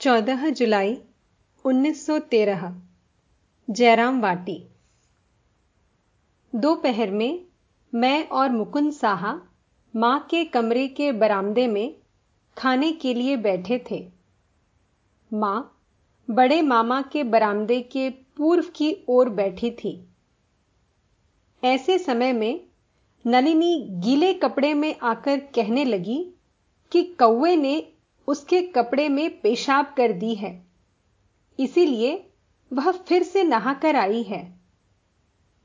चौदह जुलाई 1913 जयराम वाटी। दोपहर में मैं और मुकुंद साहा माँ के कमरे के बरामदे में खाने के लिए बैठे थे। माँ बड़े मामा के बरामदे के पूर्व की ओर बैठी थी। ऐसे समय में नलिनी गीले कपड़े में आकर कहने लगी कि कौए ने उसके कपड़े में पेशाब कर दी है। इसीलिए वह फिर से नहाकर आई है।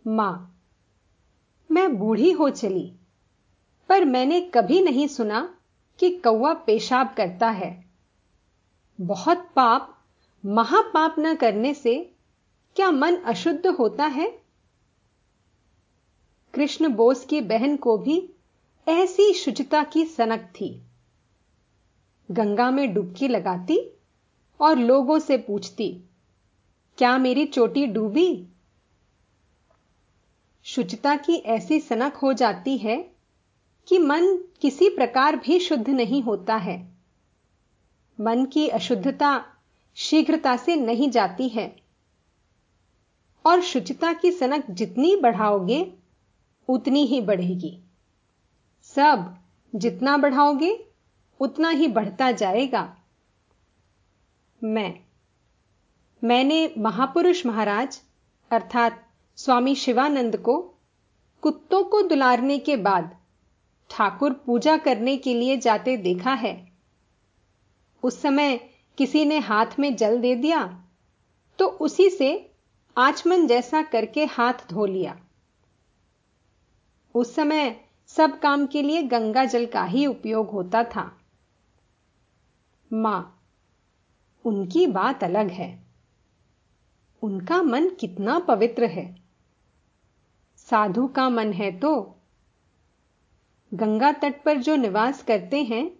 माँ, मैं बूढ़ी हो चली, पर मैंने कभी नहीं सुना कि कौआ पेशाब करता है। बहुत पाप, महापाप न करने से क्या मन अशुद्ध होता है? कृष्ण बोस की बहन को भी ऐसी शुचिता की सनक थी। गंगा में डुबकी लगाती और लोगों से पूछती, क्या मेरी चोटी डूबी? शुचिता की ऐसी सनक हो जाती है कि मन किसी प्रकार भी शुद्ध नहीं होता है। मन की अशुद्धता शीघ्रता से नहीं जाती है। और शुचिता की सनक जितनी बढ़ाओगे, उतनी ही बढ़ेगी। सब जितना बढ़ाओगे उतना ही बढ़ता जाएगा। मैं, मैंने महापुरुष महाराज, अर्थात स्वामी शिवानंद को कुत्तों को दुलारने के बाद ठाकुर पूजा करने के लिए जाते देखा है। उस समय किसी ने हाथ में जल दे दिया तो उसी से आचमन जैसा करके हाथ धो लिया। उस समय सब काम के लिए गंगा जल का ही उपयोग होता था। माँ, उनकी बात अलग है। उनका मन कितना पवित्र है। साधु का मन है तो गंगा तट पर जो निवास करते हैं,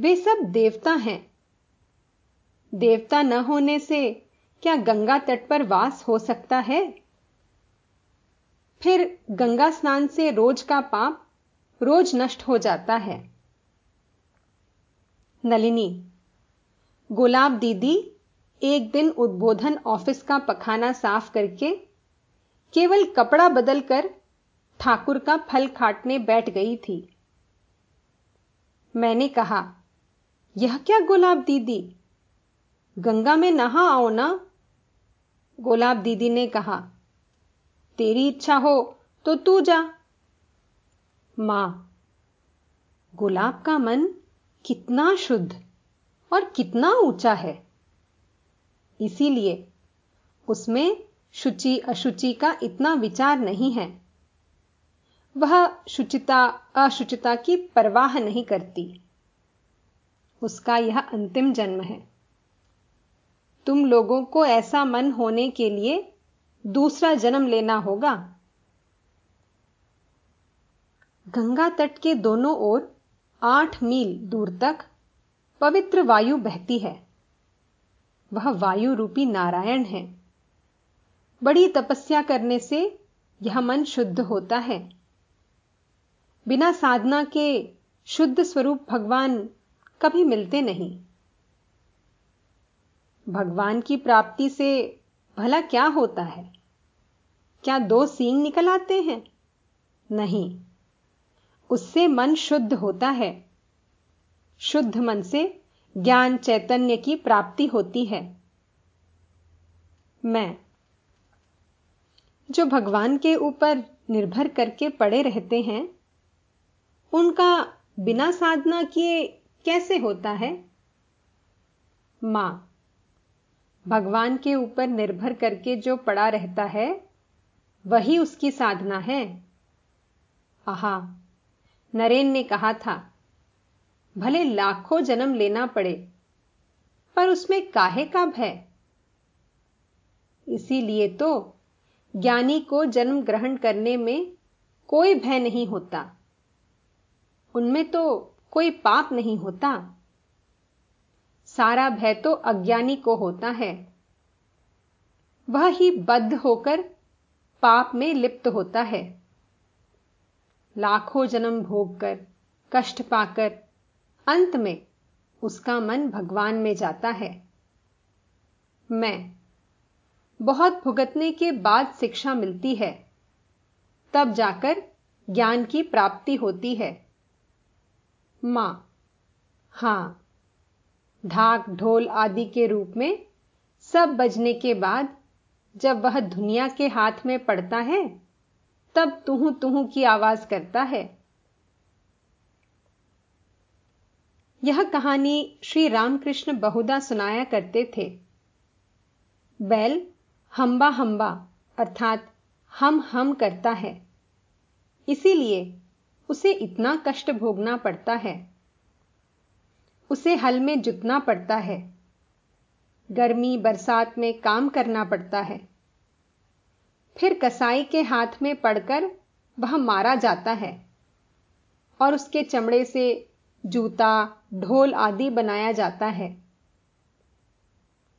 वे सब देवता हैं। देवता न होने से क्या गंगा तट पर वास हो सकता है? फिर गंगा स्नान से रोज का पाप रोज नष्ट हो जाता है। नलिनी। गुलाब दीदी, एक दिन उद्बोधन ऑफ़िस का पखाना साफ़ करके, केवल कपड़ा बदलकर ठाकुर का फल खाटने बैठ गई थी। मैंने कहा, यह क्या गुलाब दीदी? गंगा में नहा आओ ना। गुलाब दीदी ने कहा, तेरी इच्छा हो तो तू जा। माँ, गुलाब का मन कितना शुद्ध और कितना ऊँचा है। इसीलिए उसमें शुचि अशुचि का इतना विचार नहीं है। वह शुचिता, अशुचिता की परवाह नहीं करती। उसका यह अंतिम जन्म है। तुम लोगों को ऐसा मन होने के लिए दूसरा जन्म लेना होगा। गंगा तट के दोनों ओर आठ मील दूर तक पवित्र वायु बहती है। वह वायु रूपी नारायण है। बड़ी तपस्या करने से यह मन शुद्ध होता है। बिना साधना के शुद्ध स्वरूप भगवान कभी मिलते नहीं। भगवान की प्राप्ति से भला क्या होता है? क्या दो सींग निकल आते हैं? नहीं। उससे मन शुद्ध होता है। शुद्ध मन से ज्ञान चैतन्य की प्राप्ति होती है। मैं, जो भगवान के ऊपर निर्भर करके पड़े रहते हैं, उनका बिना साधना किए कैसे होता है? माँ, भगवान के ऊपर निर्भर करके जो पड़ा रहता है, वही उसकी साधना है। आहा नरेन ने कहा था, भले लाखों जन्म लेना पड़े, पर उसमें काहे का भय? इसीलिए तो ज्ञानी को जन्म ग्रहण करने में कोई भय नहीं होता। उनमें तो कोई पाप नहीं होता। सारा भय तो अज्ञानी को होता है। वह ही बद्ध होकर पाप में लिप्त होता है। लाखों जन्म भोग कर, कष्ट पाकर, अंत में उसका मन भगवान में जाता है। मैं बहुत भुगतने के बाद शिक्षा मिलती है, तब जाकर ज्ञान की प्राप्ति होती है। माँ, हाँ ढाक ढोल आदि के रूप में सब बजने के बाद जब वह दुनिया के हाथ में पड़ता है तब तुहू तुहू की आवाज़ करता है। यह कहानी श्री रामकृष्ण बहुधा सुनाया करते थे। बैल, हम्बा हम्बा, अर्थात हम हम करता है। इसीलिए उसे इतना कष्ट भोगना पड़ता है। उसे हल में जुतना पड़ता है। गर्मी, बरसात में काम करना पड़ता है। फिर कसाई के हाथ में पड़कर वह मारा जाता है और उसके चमड़े से जूता, ढोल आदि बनाया जाता है।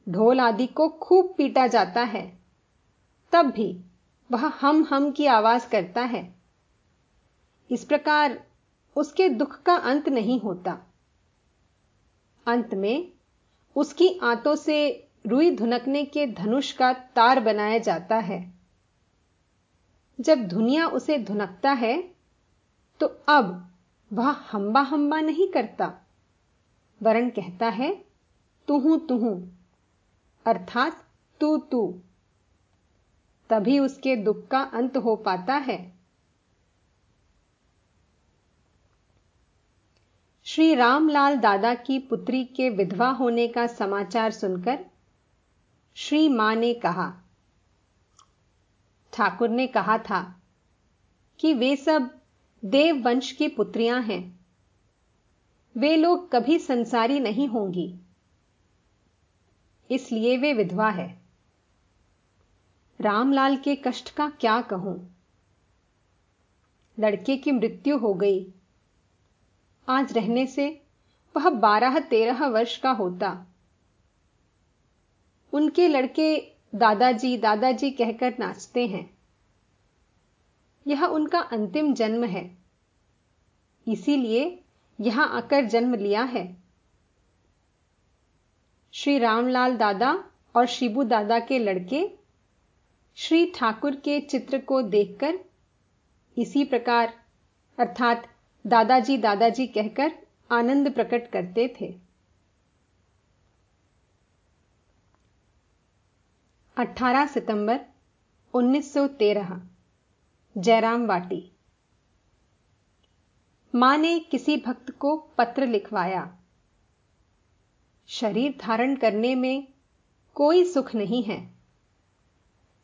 ढोल आदि को खूब पीटा जाता है। तब भी वह हम हम की आवाज़ करता है। इस प्रकार उसके दुख का अंत नहीं होता। अंत में उसकी आंतों से रुई धुनकने के धनुष का तार बनाया जाता है। जब दुनिया उसे धुनकता है तो अब वह हम्बा हम्बा नहीं करता। वरण कहता है, तुहू तुहू, अर्थात तू तू। तभी उसके दुख का अंत हो पाता है। श्री रामलाल दादा की पुत्री के विधवा होने का समाचार सुनकर श्री माँ ने कहा ठाकुर ने कहा था कि वे सब देव वंश की पुत्रियाँ हैं। वे लोग कभी संसारी नहीं होंगी। इसलिए वे विधवा है। रामलाल के कष्ट का क्या कहूँ? लड़के की मृत्यु हो गई। आज रहने से वह बारह तेरह वर्ष का होता। उनके लड़के दादाजी दादाजी कहकर नाचते हैं। यह उनका अंतिम जन्म है। इसीलिए यहाँ आकर जन्म लिया है। श्री रामलाल दादा और शिबू दादा के लड़के श्री ठाकुर के चित्र को देखकर इसी प्रकार, अर्थात दादाजी दादाजी कहकर आनंद प्रकट करते थे। 18 सितंबर 1913 जयराम वाटी। माँ ने किसी भक्त को पत्र लिखवाया। शरीर धारण करने में कोई सुख नहीं है।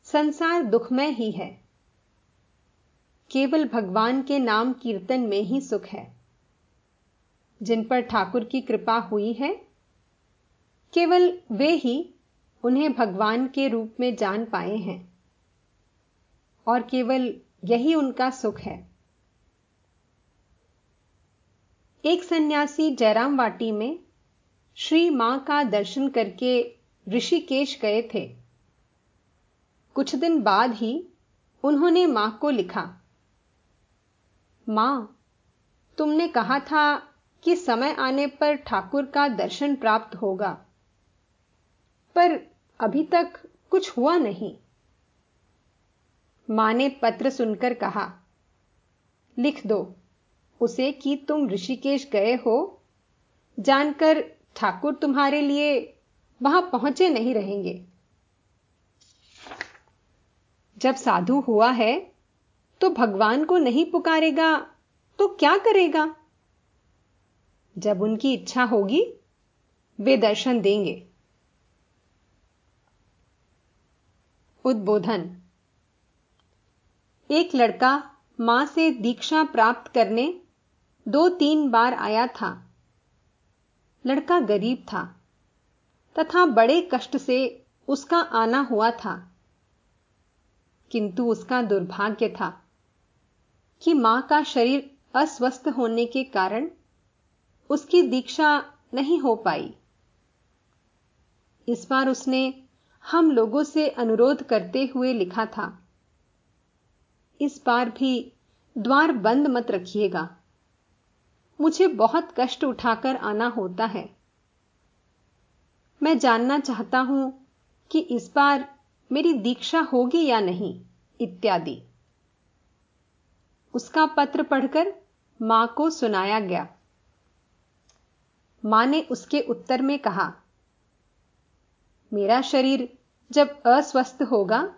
संसार दुखमय ही है। केवल भगवान के नाम कीर्तन में ही सुख है। जिन पर ठाकुर की कृपा हुई है, केवल वे ही उन्हें भगवान के रूप में जान पाए हैं। और केवल यही उनका सुख है। एक सन्यासी जयराम वाटी में श्री माँ का दर्शन करके ऋषिकेश गए थे। कुछ दिन बाद ही उन्होंने माँ को लिखा, माँ, तुमने कहा था कि समय आने पर ठाकुर का दर्शन प्राप्त होगा। पर अभी तक कुछ हुआ नहीं। माँ ने पत्र सुनकर कहा, लिख दो, उसे कि तुम ऋषिकेश गए हो? जानकर ठाकुर तुम्हारे लिए वहाँ पहुँचे नहीं रहेंगे। जब साधु हुआ है तो भगवान को नहीं पुकारेगा तो क्या करेगा? जब उनकी इच्छा होगी, वे दर्शन देंगे। उद्बोधन। एक लड़का माँ से दीक्षा प्राप्त करने दो तीन बार आया था। लड़का गरीब था तथा बड़े कष्ट से उसका आना हुआ था। किंतु उसका दुर्भाग्य था कि माँ का शरीर अस्वस्थ होने के कारण उसकी दीक्षा नहीं हो पाई। इस बार उसने हम लोगों से अनुरोध करते हुए लिखा था। इस बार भी द्वार बंद मत रखिएगा। मुझे बहुत कष्ट उठाकर आना होता है। मैं जानना चाहता हूँ कि इस बार मेरी दीक्षा होगी या नहीं, इत्यादि। उसका पत्र पढ़कर माँ को सुनाया गया। माँ ने उसके उत्तर में कहा मेरा शरीर जब अस्वस्थ होगा,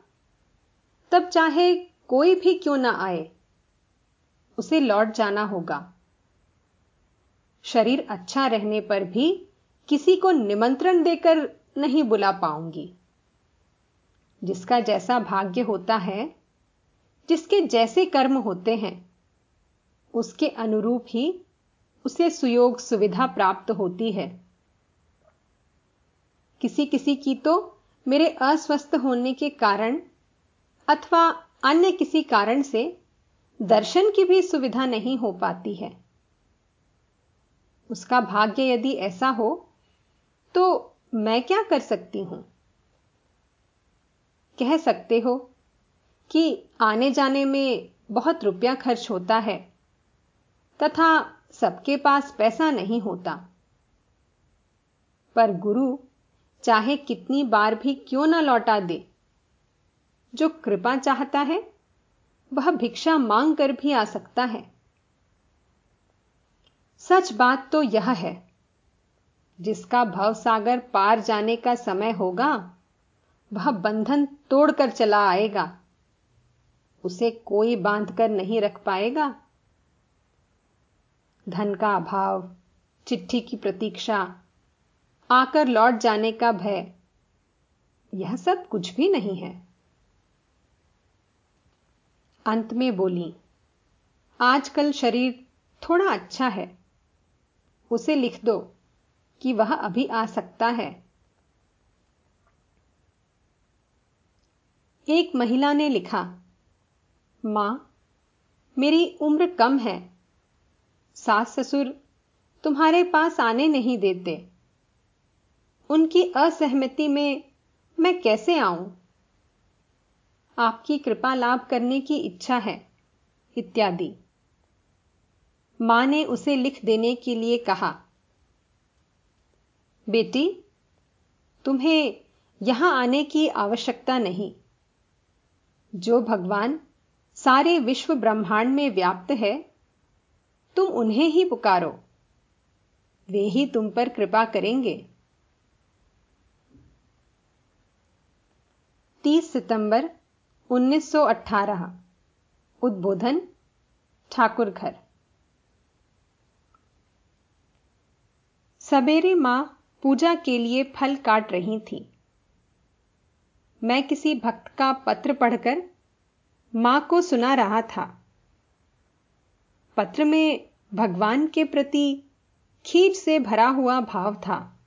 तब चाहे कोई भी क्यों ना आए, उसे लौट जाना होगा। शरीर अच्छा रहने पर भी किसी को निमंत्रण देकर नहीं बुला पाऊँगी। जिसका जैसा भाग्य होता है, जिसके जैसे कर्म होते हैं, उसके अनुरूप ही उसे सुयोग सुविधा प्राप्त होती है। किसी किसी की तो मेरे अस्वस्थ होने के कारण अथवा अन्य किसी कारण से दर्शन की भी सुविधा नहीं हो पाती है। उसका भाग्य यदि ऐसा हो तो मैं क्या कर सकती हूँ? कह सकते हो कि आने जाने में बहुत रुपया खर्च होता है तथा सबके पास पैसा नहीं होता। पर गुरु चाहे कितनी बार भी क्यों ना लौटा दे। जो कृपा चाहता है, वह भिक्षा मांग कर भी आ सकता है। सच बात तो यह है, जिसका भवसागर पार जाने का समय होगा, वह बंधन तोड़कर चला आएगा। उसे कोई बांधकर नहीं रख पाएगा। धन का अभाव, चिट्ठी की प्रतीक्षा आकर लौट जाने का भय। यह सब कुछ भी नहीं है। अंत में बोली, आजकल शरीर थोड़ा अच्छा है। उसे लिख दो कि वह अभी आ सकता है। एक महिला ने लिखा, माँ, मेरी उम्र कम है। सास ससुर तुम्हारे पास आने नहीं देते। उनकी असहमति में मैं कैसे आऊँ? आपकी कृपा लाभ करने की इच्छा है, इत्यादि। माँ ने उसे लिख देने के लिए कहा, बेटी, तुम्हें यहाँ आने की आवश्यकता नहीं। जो भगवान सारे विश्व ब्रह्मांड में व्याप्त है, तुम उन्हें ही पुकारो। वे ही तुम पर कृपा करेंगे। 30 सितंबर 1918 उद्बोधन ठाकुर घर सवेरे माँ पूजा के लिए फल काट रही थी। मैं किसी भक्त का पत्र पढ़कर माँ को सुना रहा था। पत्र में भगवान के प्रति खींच से भरा हुआ भाव था।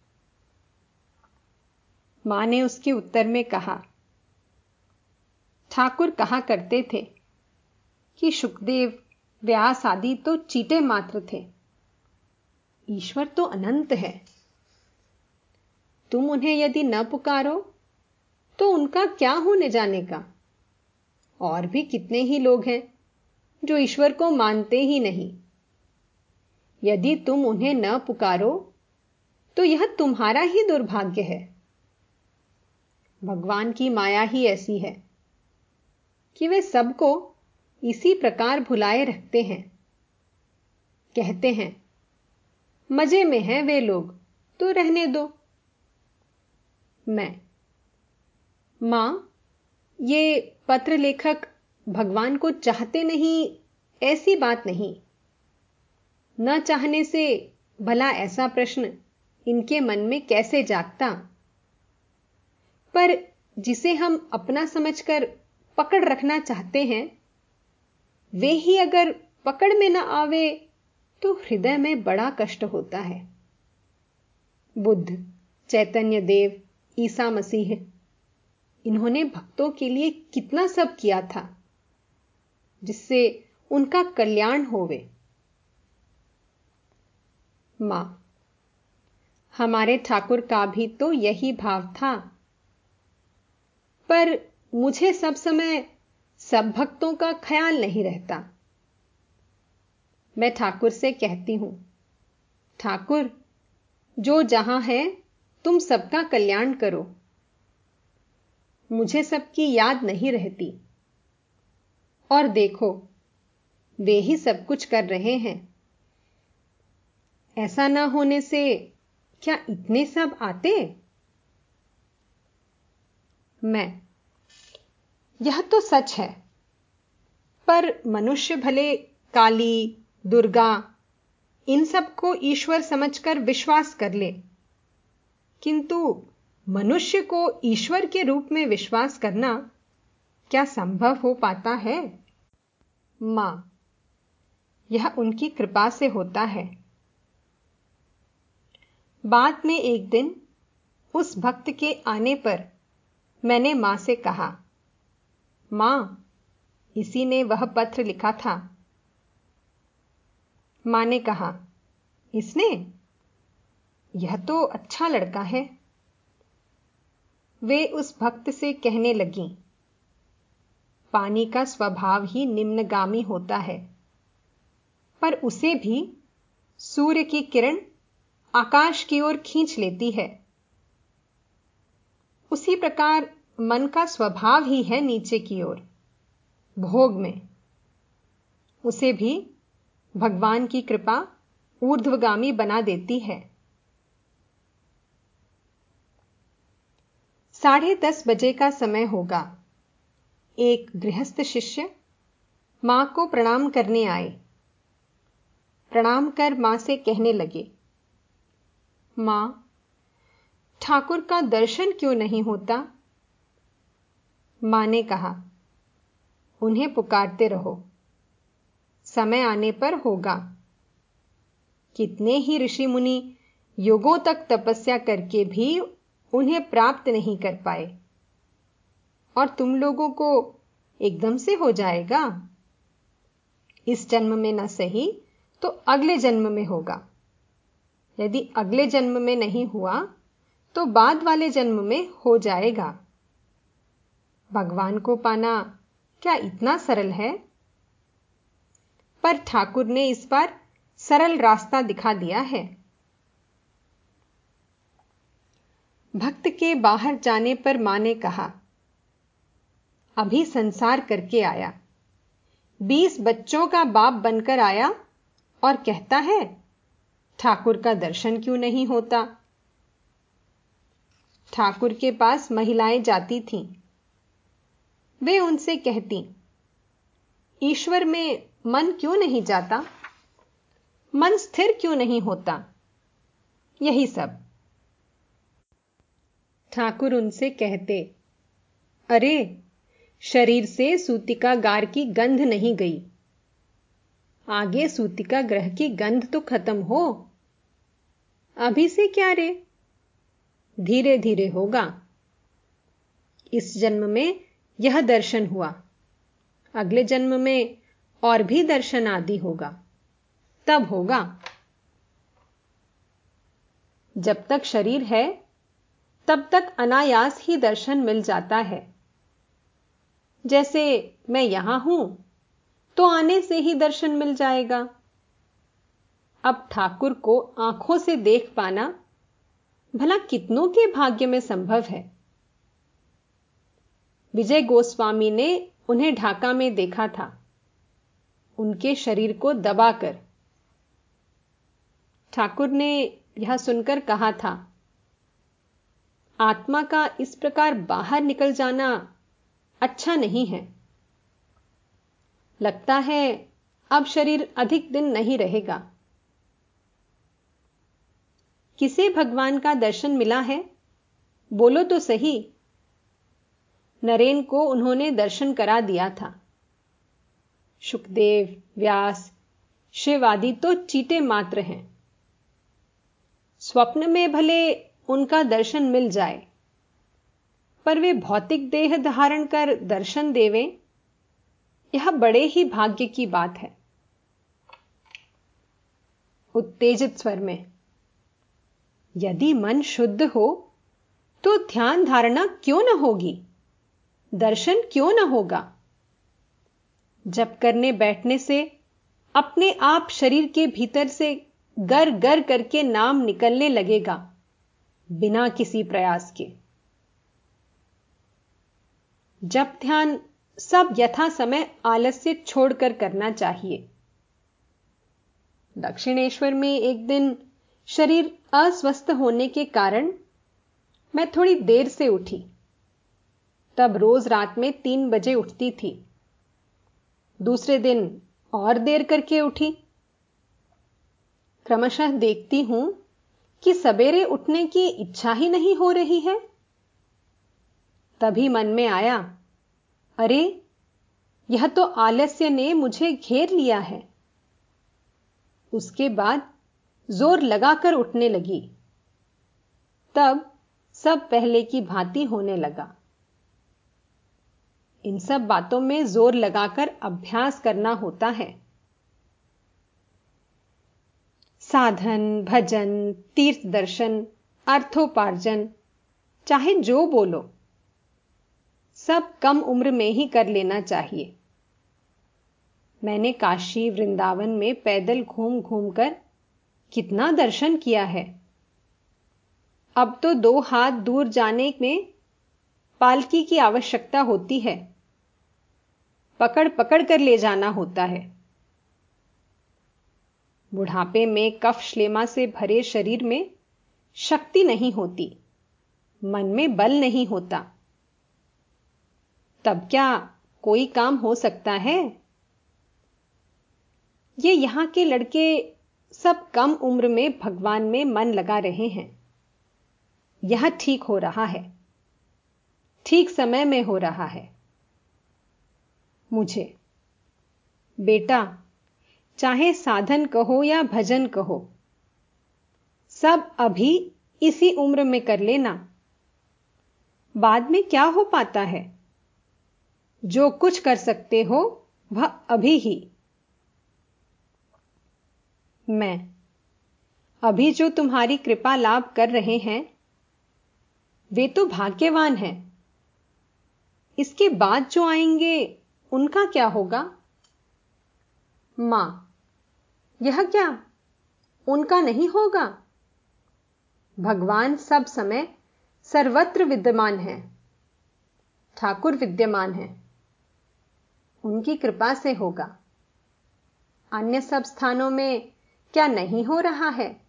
माँ ने उसके उत्तर में कहा ठाकुर कहा करते थे कि सुखदेव, व्यास आदि तो चीटे मात्र थे। ईश्वर तो अनंत है। तुम उन्हें यदि न पुकारो तो उनका क्या होने जाने का? और भी कितने ही लोग हैं जो ईश्वर को मानते ही नहीं। यदि तुम उन्हें न पुकारो तो यह तुम्हारा ही दुर्भाग्य है। भगवान की माया ही ऐसी है। कि वे सबको इसी प्रकार भुलाए रखते हैं। कहते हैं, मज़े में हैं वे लोग तो रहने दो। मैं, माँ, ये पत्र लेखक भगवान को चाहते नहीं, ऐसी बात नहीं। न चाहने से भला ऐसा प्रश्न इनके मन में कैसे जागता? पर जिसे हम अपना समझकर पकड़ रखना चाहते हैं, वे ही अगर पकड़ में ना आवे तो हृदय में बड़ा कष्ट होता है। बुद्ध, चैतन्य देव, ईसा मसीह, इन्होंने भक्तों के लिए कितना सब किया था, जिससे उनका कल्याण होवे। माँ, हमारे ठाकुर का भी तो यही भाव था। पर मुझे सब समय सब भक्तों का ख्याल नहीं रहता। मैं ठाकुर से कहती हूँ, ठाकुर, जो जहाँ है, तुम सबका कल्याण करो। मुझे सबकी याद नहीं रहती। और देखो, वे ही सब कुछ कर रहे हैं। ऐसा ना होने से क्या इतने सब आते? मैं यह तो सच है। पर मनुष्य भले, काली, दुर्गा, इन सबको ईश्वर समझकर विश्वास कर ले। किंतु मनुष्य को ईश्वर के रूप में विश्वास करना क्या संभव हो पाता है? माँ, यह उनकी कृपा से होता है। बाद में एक दिन उस भक्त के आने पर मैंने माँ से कहा माँ, इसी ने वह पत्र लिखा था। माँ ने कहा, इसने? यह तो अच्छा लड़का है। वे उस भक्त से कहने लगी, पानी का स्वभाव ही निम्नगामी होता है, पर उसे भी सूर्य की किरण आकाश की ओर खींच लेती है। उसी प्रकार मन का स्वभाव ही है नीचे की ओर। भोग में। उसे भी भगवान की कृपा ऊर्ध्वगामी बना देती है। साढ़े दस बजे का समय होगा। एक गृहस्थ शिष्य माँ को प्रणाम करने आए। प्रणाम कर माँ से कहने लगे, माँ, ठाकुर का दर्शन क्यों नहीं होता? माँ ने कहा, उन्हें पुकारते रहो। समय आने पर होगा। कितने ही ऋषि मुनि युगों तक तपस्या करके भी उन्हें प्राप्त नहीं कर पाए। और तुम लोगों को एकदम से हो जाएगा। इस जन्म में न सही तो अगले जन्म में होगा। यदि अगले जन्म में नहीं हुआ तो बाद वाले जन्म में हो जाएगा। भगवान को पाना क्या इतना सरल है? पर ठाकुर ने इस बार सरल रास्ता दिखा दिया है। भक्त के बाहर जाने पर माँ ने कहा, अभी संसार करके आया। बीस बच्चों का बाप बनकर आया और कहता है, ठाकुर का दर्शन क्यों नहीं होता? ठाकुर के पास महिलाएँ जाती थीं। वे उनसे कहती, ईश्वर में मन क्यों नहीं जाता? मन स्थिर क्यों नहीं होता? यही सब। ठाकुर उनसे कहते, अरे, शरीर से सूतिका गार की गंध नहीं गई। आगे सूतिका ग्रह की गंध तो खत्म हो। अभी से क्या रे? धीरे धीरे होगा। इस जन्म में यह दर्शन हुआ। अगले जन्म में और भी दर्शन आदि होगा। तब होगा। जब तक शरीर है, तब तक अनायास ही दर्शन मिल जाता है। जैसे मैं यहाँ हूँ तो आने से ही दर्शन मिल जाएगा। अब ठाकुर को आँखों से देख पाना भला कितनों के भाग्य में संभव है? विजय गोस्वामी ने उन्हें ढाका में देखा था। उनके शरीर को दबाकर। ठाकुर ने यह सुनकर कहा था, आत्मा का इस प्रकार बाहर निकल जाना अच्छा नहीं है। लगता है अब शरीर अधिक दिन नहीं रहेगा। किसे भगवान का दर्शन मिला है? बोलो तो सही। नरेन को उन्होंने दर्शन करा दिया था। सुखदेव व्यास, शिव आदि तो चीटे मात्र हैं। स्वप्न में भले उनका दर्शन मिल जाए, पर वे भौतिक देह धारण कर दर्शन देवें, यह बड़े ही भाग्य की बात है। उत्तेजित स्वर में, यदि मन शुद्ध हो तो ध्यान धारणा क्यों न होगी? दर्शन क्यों ना होगा? जब करने बैठने से, अपने आप शरीर के भीतर से गर गर करके नाम निकलने लगेगा, बिना किसी प्रयास के। जब ध्यान सब यथा समय आलस्य छोड़कर करना चाहिए। दक्षिणेश्वर में एक दिन शरीर अस्वस्थ होने के कारण मैं थोड़ी देर से उठी। तब रोज रात में तीन बजे उठती थी। दूसरे दिन और देर करके उठी। क्रमशः देखती हूँ कि सवेरे उठने की इच्छा ही नहीं हो रही है। तभी मन में आया, अरे, यह तो आलस्य ने मुझे घेर लिया है। उसके बाद ज़ोर लगाकर उठने लगी। तब सब पहले की भांति होने लगा। इन सब बातों में ज़ोर लगाकर अभ्यास करना होता है। साधन, भजन, तीर्थ दर्शन, अर्थोपार्जन, चाहे जो बोलो, सब कम उम्र में ही कर लेना चाहिए। मैंने काशी वृंदावन में पैदल घूम घूम कर कितना दर्शन किया है। अब तो दो हाथ दूर जाने में पालकी की आवश्यकता होती है। पकड़ पकड़ कर ले जाना होता है। बुढ़ापे में कफ श्लेमा से भरे शरीर में शक्ति नहीं होती। मन में बल नहीं होता। तब क्या कोई काम हो सकता है? ये यहाँ के लड़के सब कम उम्र में भगवान में मन लगा रहे हैं। यह ठीक हो रहा है। ठीक समय में हो रहा है। मुझे, बेटा, चाहे साधन कहो या भजन कहो, सब अभी इसी उम्र में कर लेना। बाद में क्या हो पाता है? जो कुछ कर सकते हो, वह अभी ही। मैं, अभी जो तुम्हारी कृपा लाभ कर रहे हैं, वे तो भाग्यवान हैं। इसके बाद जो आएँगे, उनका क्या होगा? माँ। यह क्या? उनका नहीं होगा? भगवान सब समय सर्वत्र विद्यमान है। ठाकुर विद्यमान है। उनकी कृपा से होगा। अन्य सब स्थानों में क्या नहीं हो रहा है?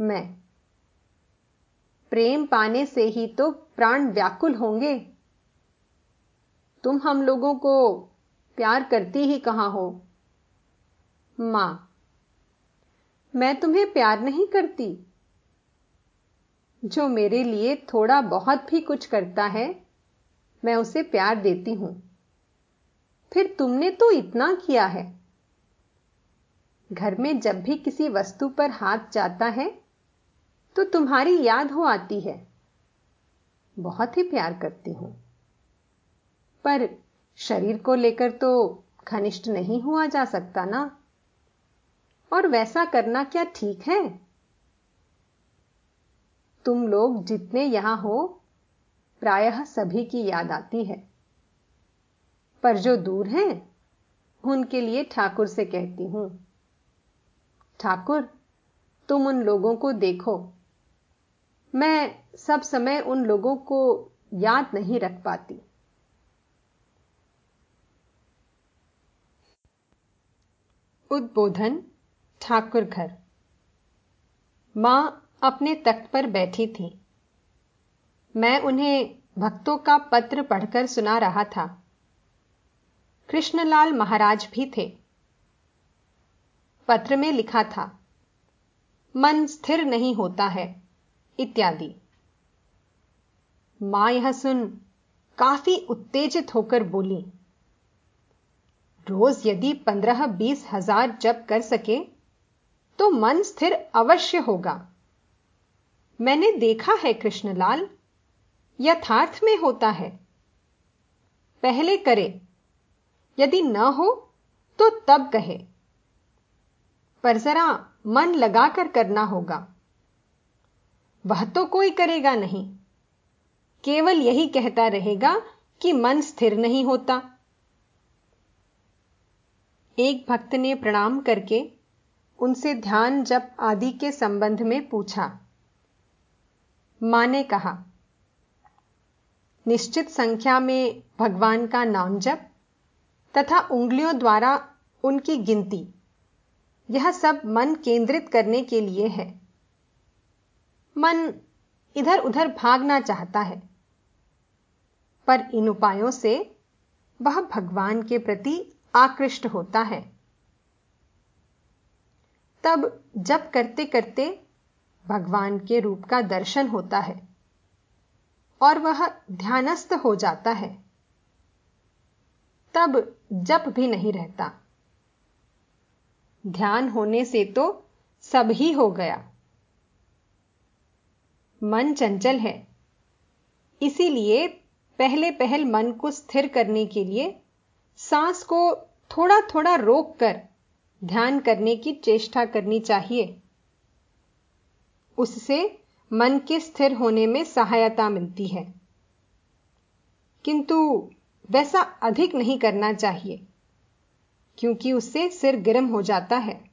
मैं। प्रेम पाने से ही तो प्राण व्याकुल होंगे। तुम हम लोगों को प्यार करती ही कहाँ हो? माँ, मैं तुम्हें प्यार नहीं करती। जो मेरे लिए थोड़ा बहुत भी कुछ करता है, मैं उसे प्यार देती हूँ। फिर तुमने तो इतना किया है। घर में जब भी किसी वस्तु पर हाथ जाता है तो तुम्हारी याद हो आती है। बहुत ही प्यार करती हूँ। पर शरीर को लेकर तो घनिष्ठ नहीं हुआ जा सकता ना? और वैसा करना क्या ठीक है? तुम लोग जितने यहाँ हो, प्रायः सभी की याद आती है। पर जो दूर हैं, उनके लिए ठाकुर से कहती हूँ। ठाकुर, तुम उन लोगों को देखो। मैं सब समय उन लोगों को याद नहीं रख पाती। उद्बोधन, ठाकुर घर। माँ अपने तख्त पर बैठी थी। मैं उन्हें भक्तों का पत्र पढ़कर सुना रहा था। कृष्णलाल महाराज भी थे। पत्र में लिखा था, मन स्थिर नहीं होता है, इत्यादि। माँ यह सुन काफ़ी उत्तेजित होकर बोली रोज यदि पंद्रह बीस हज़ार जप कर सके तो मन स्थिर अवश्य होगा। मैंने देखा है कृष्णलाल, यथार्थ में होता है। पहले करे, यदि न हो तो तब कहे। पर जरा मन लगाकर करना होगा। वह तो कोई करेगा नहीं। केवल यही कहता रहेगा कि मन स्थिर नहीं होता। एक भक्त ने प्रणाम करके उनसे ध्यान जप आदि के संबंध में पूछा। माँ ने कहा, निश्चित संख्या में भगवान का नाम जप तथा उंगलियों द्वारा उनकी गिनती, यह सब मन केंद्रित करने के लिए है। मन इधर उधर भागना चाहता है, पर इन उपायों से वह भगवान के प्रति आकृष्ट होता है। तब जब करते करते भगवान के रूप का दर्शन होता है और वह ध्यानस्थ हो जाता है। तब जप भी नहीं रहता। ध्यान होने से तो सब ही हो गया। मन चंचल है। इसीलिए पहले पहल मन को स्थिर करने के लिए सांस को थोड़ा थोड़ा रोक कर ध्यान करने की चेष्टा करनी चाहिए। उससे मन के स्थिर होने में सहायता मिलती है। किंतु वैसा अधिक नहीं करना चाहिए, क्योंकि उससे सिर गर्म हो जाता है।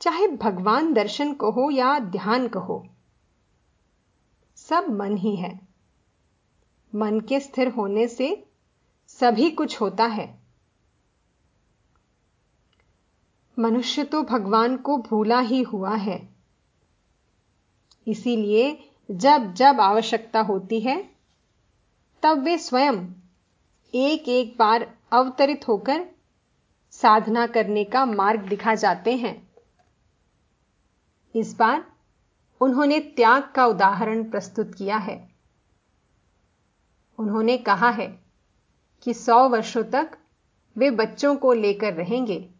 चाहे भगवान दर्शन कहो या ध्यान कहो, सब मन ही है। मन के स्थिर होने से सभी कुछ होता है। मनुष्य तो भगवान को भूला ही हुआ है। इसीलिए जब जब आवश्यकता होती है, तब वे स्वयं एक एक बार अवतरित होकर साधना करने का मार्ग दिखा जाते हैं। इस बार उन्होंने त्याग का उदाहरण प्रस्तुत किया है। उन्होंने कहा है कि सौ वर्षों तक वे बच्चों को लेकर रहेंगे।